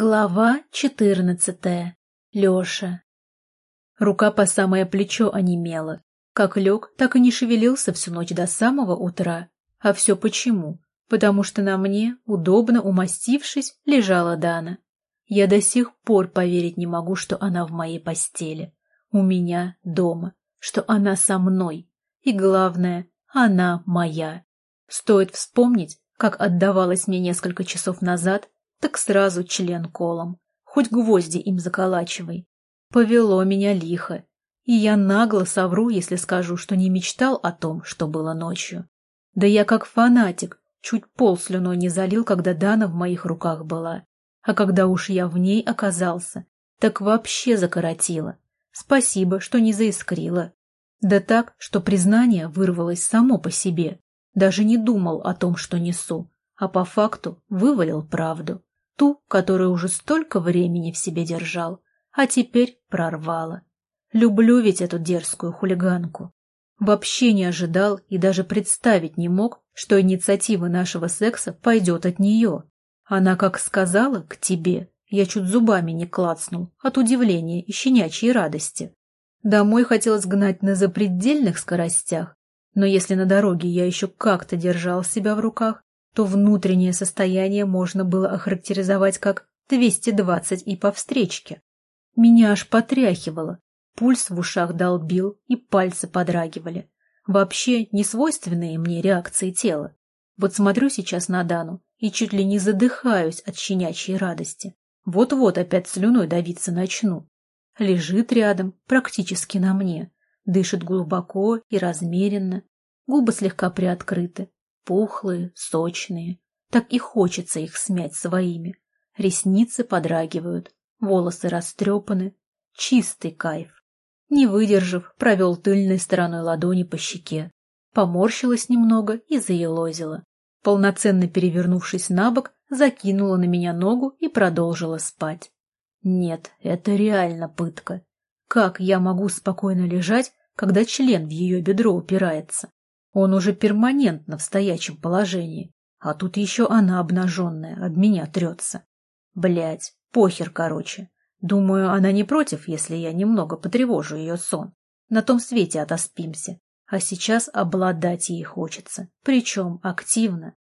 Глава четырнадцатая. Леша. Рука по самое плечо онемела. Как лег, так и не шевелился всю ночь до самого утра. А все почему? Потому что на мне, удобно умастившись, лежала Дана. Я до сих пор поверить не могу, что она в моей постели. У меня дома. Что она со мной. И главное, она моя. Стоит вспомнить, как отдавалась мне несколько часов назад, так сразу член колом. Хоть гвозди им заколачивай. Повело меня лихо. И я нагло совру, если скажу, что не мечтал о том, что было ночью. Да я как фанатик, чуть пол слюной не залил, когда Дана в моих руках была. А когда уж я в ней оказался, так вообще закоротило. Спасибо, что не заискрило. Да так, что признание вырвалось само по себе. Даже не думал о том, что несу, а по факту вывалил правду ту, которую уже столько времени в себе держал, а теперь прорвало. Люблю ведь эту дерзкую хулиганку. Вообще не ожидал и даже представить не мог, что инициатива нашего секса пойдет от нее. Она как сказала «к тебе», я чуть зубами не клацнул от удивления и щенячьей радости. Домой хотелось гнать на запредельных скоростях, но если на дороге я еще как-то держал себя в руках, то внутреннее состояние можно было охарактеризовать как 220 и по встречке. Меня аж потряхивало, пульс в ушах долбил и пальцы подрагивали. Вообще несвойственные мне реакции тела. Вот смотрю сейчас на Дану и чуть ли не задыхаюсь от щенячьей радости. Вот-вот опять слюной давиться начну. Лежит рядом, практически на мне, дышит глубоко и размеренно, губы слегка приоткрыты, Пухлые, сочные. Так и хочется их смять своими. Ресницы подрагивают, волосы растрепаны. Чистый кайф. Не выдержав, провел тыльной стороной ладони по щеке. Поморщилась немного и заелозила. Полноценно перевернувшись на бок, закинула на меня ногу и продолжила спать. Нет, это реально пытка. Как я могу спокойно лежать, когда член в ее бедро упирается? Он уже перманентно в стоячем положении, а тут еще она обнаженная, об меня трется. Блять, похер, короче. Думаю, она не против, если я немного потревожу ее сон. На том свете отоспимся. А сейчас обладать ей хочется, причем активно.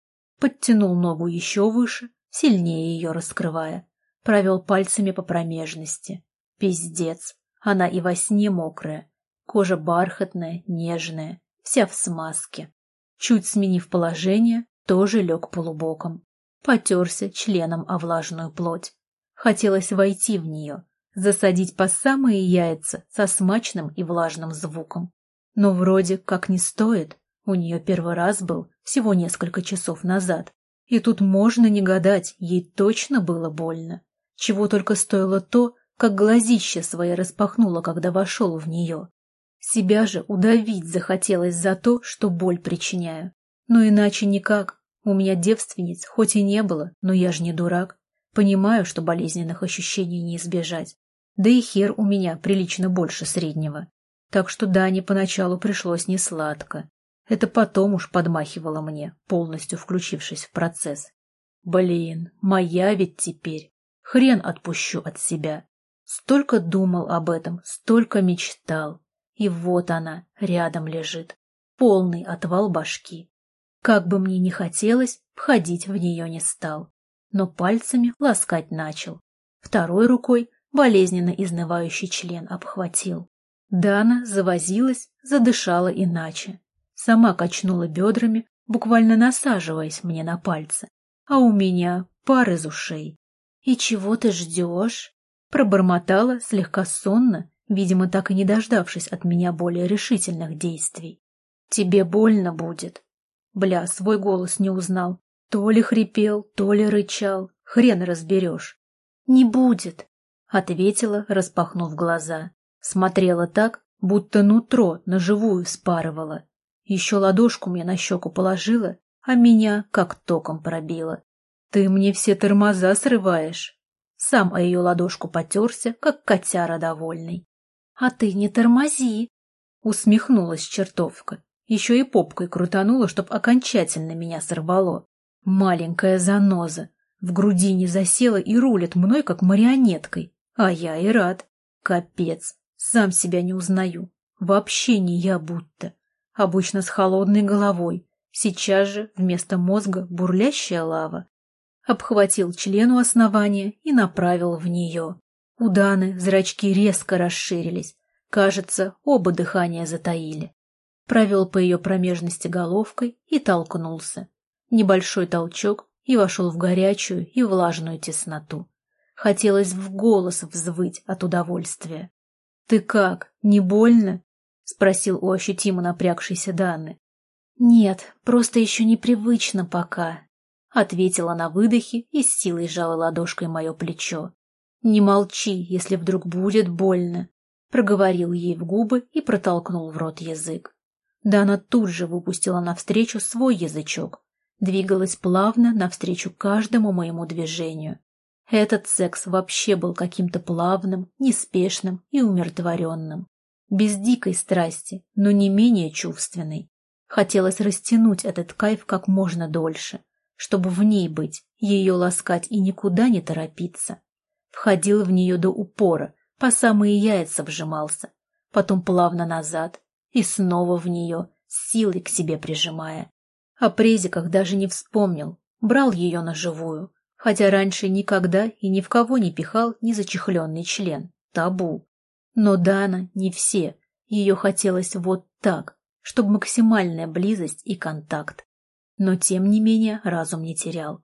Подтянул ногу еще выше, сильнее ее раскрывая. Провел пальцами по промежности. Пиздец, она и во сне мокрая. Кожа бархатная, нежная, вся в смазке. Чуть сменив положение, тоже лег полубоком. Потерся членом о влажную плоть. Хотелось войти в нее, засадить по самые яйца со смачным и влажным звуком. Но вроде как не стоит. У нее первый раз был всего несколько часов назад. И тут можно не гадать, ей точно было больно. Чего только стоило то, как глазище свои распахнуло, когда вошел в нее. Себя же удавить захотелось за то, что боль причиняю. Но иначе никак. У меня девственниц хоть и не было, но я же не дурак. Понимаю, что болезненных ощущений не избежать. Да и хер у меня прилично больше среднего. Так что Дане поначалу пришлось несладко. Это потом уж подмахивало мне, полностью включившись в процесс. Блин, моя ведь теперь. Хрен отпущу от себя. Столько думал об этом, столько мечтал. И вот она рядом лежит, полный отвал башки. Как бы мне ни хотелось, входить в нее не стал, но пальцами ласкать начал. Второй рукой болезненно изнывающий член обхватил. Дана завозилась, задышала иначе. Сама качнула бедрами, буквально насаживаясь мне на пальцы. А у меня пар из ушей. «И чего ты ждешь?» Пробормотала слегка сонно видимо, так и не дождавшись от меня более решительных действий. «Тебе больно будет». Бля, свой голос не узнал. То ли хрипел, то ли рычал. Хрен разберешь. «Не будет», — ответила, распахнув глаза. Смотрела так, будто нутро на живую спарывала. Еще ладошку мне на щеку положила, а меня как током пробила. «Ты мне все тормоза срываешь». Сам о ее ладошку потерся, как котяра довольный. «А ты не тормози!» Усмехнулась чертовка. Еще и попкой крутанула, чтоб окончательно меня сорвало. Маленькая заноза. В груди не засела и рулит мной, как марионеткой. А я и рад. Капец. Сам себя не узнаю. Вообще не я будто. Обычно с холодной головой. Сейчас же вместо мозга бурлящая лава. Обхватил члену основания и направил в нее. У Даны зрачки резко расширились. Кажется, оба дыхания затаили. Провел по ее промежности головкой и толкнулся. Небольшой толчок и вошел в горячую и влажную тесноту. Хотелось в голос взвыть от удовольствия. — Ты как, не больно? — спросил у ощутимо напрягшейся Данны. — Нет, просто еще непривычно пока, — ответила на выдохе и с силой сжала ладошкой мое плечо. — Не молчи, если вдруг будет больно, — проговорил ей в губы и протолкнул в рот язык. Дана тут же выпустила навстречу свой язычок, двигалась плавно навстречу каждому моему движению. Этот секс вообще был каким-то плавным, неспешным и умиротворенным. Без дикой страсти, но не менее чувственной. Хотелось растянуть этот кайф как можно дольше, чтобы в ней быть, ее ласкать и никуда не торопиться. Входил в нее до упора, по самые яйца вжимался, потом плавно назад и снова в нее, силой к себе прижимая. О презиках даже не вспомнил, брал ее на живую, хотя раньше никогда и ни в кого не пихал незачехленный член. Табу. Но Дана не все. Ее хотелось вот так, чтобы максимальная близость и контакт. Но тем не менее разум не терял.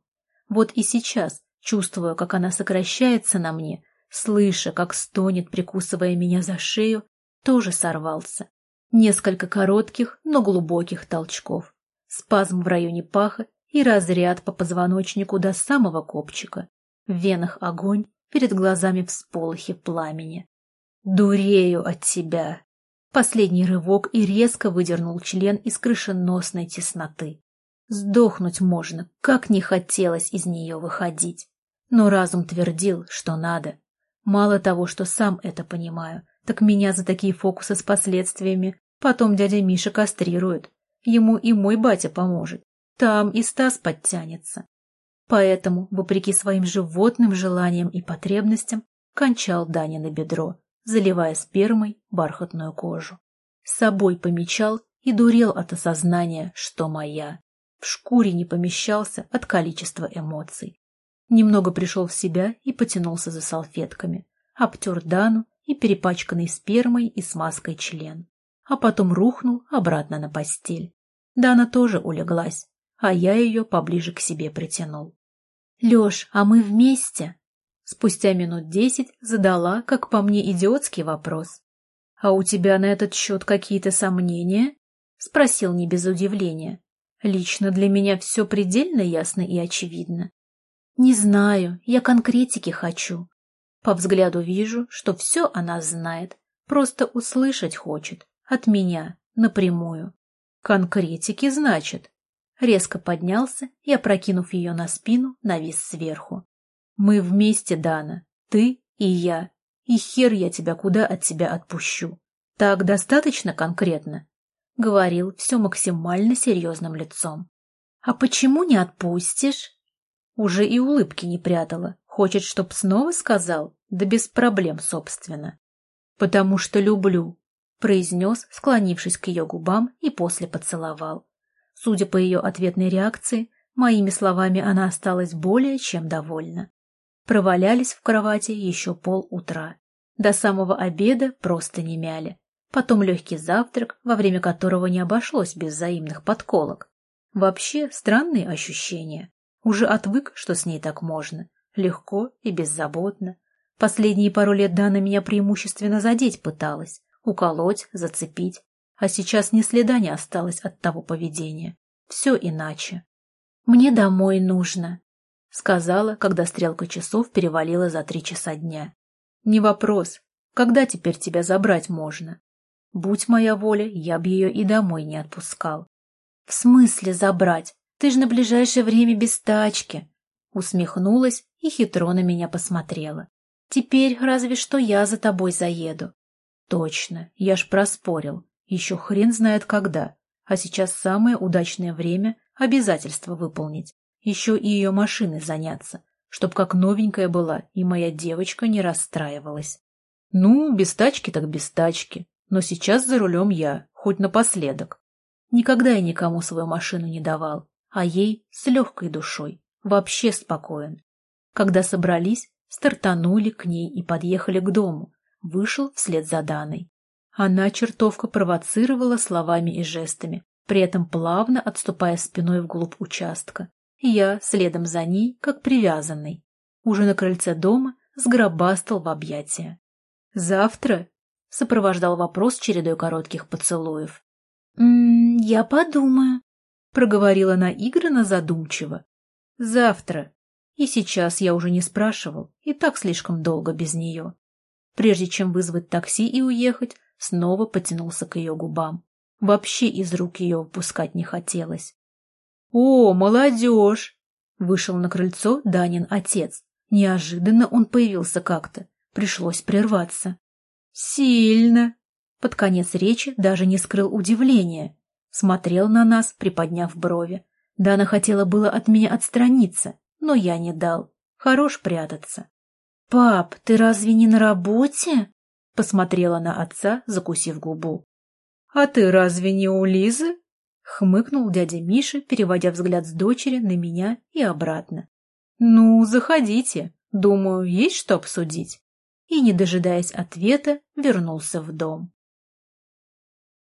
Вот и сейчас, чувствуя, как она сокращается на мне, слыша, как стонет, прикусывая меня за шею, тоже сорвался. Несколько коротких, но глубоких толчков спазм в районе паха и разряд по позвоночнику до самого копчика. В венах огонь, перед глазами всполохи пламени. «Дурею от тебя!» Последний рывок и резко выдернул член из крышеносной тесноты. Сдохнуть можно, как не хотелось из нее выходить. Но разум твердил, что надо. Мало того, что сам это понимаю, так меня за такие фокусы с последствиями потом дядя Миша кастрирует, Ему и мой батя поможет. Там и Стас подтянется. Поэтому, вопреки своим животным желаниям и потребностям, кончал Даня на бедро, заливая спермой бархатную кожу. С собой помечал и дурел от осознания, что моя. В шкуре не помещался от количества эмоций. Немного пришел в себя и потянулся за салфетками, обтер Дану и перепачканный спермой и смазкой член а потом рухнул обратно на постель. Дана тоже улеглась, а я ее поближе к себе притянул. — Леш, а мы вместе? Спустя минут десять задала, как по мне, идиотский вопрос. — А у тебя на этот счет какие-то сомнения? — спросил не без удивления. Лично для меня все предельно ясно и очевидно. — Не знаю, я конкретики хочу. По взгляду вижу, что все она знает, просто услышать хочет. От меня, напрямую. Конкретики, значит. Резко поднялся и, опрокинув ее на спину, навис сверху. Мы вместе, Дана, ты и я. И хер я тебя куда от тебя отпущу. Так достаточно конкретно? Говорил все максимально серьезным лицом. А почему не отпустишь? Уже и улыбки не прятала. Хочет, чтоб снова сказал? Да без проблем, собственно. Потому что люблю, произнес, склонившись к ее губам и после поцеловал. Судя по ее ответной реакции, моими словами она осталась более чем довольна. Провалялись в кровати еще полутра. До самого обеда просто не мяли. Потом легкий завтрак, во время которого не обошлось без взаимных подколок. Вообще странные ощущения. Уже отвык, что с ней так можно. Легко и беззаботно. Последние пару лет Дана меня преимущественно задеть пыталась, уколоть, зацепить. А сейчас ни следа не осталось от того поведения. Все иначе. «Мне домой нужно», — сказала, когда стрелка часов перевалила за три часа дня. «Не вопрос. Когда теперь тебя забрать можно? Будь моя воля, я б ее и домой не отпускал». «В смысле забрать? Ты же на ближайшее время без тачки!» Усмехнулась и хитро на меня посмотрела. «Теперь разве что я за тобой заеду. Точно, я ж проспорил. Еще хрен знает когда. А сейчас самое удачное время обязательство выполнить. Еще и ее машиной заняться. чтоб как новенькая была, и моя девочка не расстраивалась. Ну, без тачки так без тачки, но сейчас за рулем я, хоть напоследок. Никогда я никому свою машину не давал, а ей с легкой душой, вообще спокоен. Когда собрались, стартанули к ней и подъехали к дому, вышел вслед за Даной. Она чертовка провоцировала словами и жестами, при этом плавно отступая спиной вглубь участка. Я следом за ней, как привязанный. Уже на крыльце дома сгробастал в объятия. «Завтра?» — сопровождал вопрос чередой коротких поцелуев. «М -м, «Я подумаю», — проговорила наигранно задумчиво. «Завтра. И сейчас я уже не спрашивал, и так слишком долго без нее. Прежде чем вызвать такси и уехать, снова потянулся к ее губам. Вообще из рук ее выпускать не хотелось. «О, молодежь!» Вышел на крыльцо Данин отец. Неожиданно он появился как-то. Пришлось прерваться. «Сильно!» Под конец речи даже не скрыл удивления. Смотрел на нас, приподняв брови. Дана хотела было от меня отстраниться, но я не дал. Хорош прятаться. «Пап, ты разве не на работе?» Посмотрела на отца, закусив губу. «А ты разве не у Лизы?» Хмыкнул дядя Миша, переводя взгляд с дочери на меня и обратно. «Ну, заходите. Думаю, есть что обсудить». И, не дожидаясь ответа, вернулся в дом.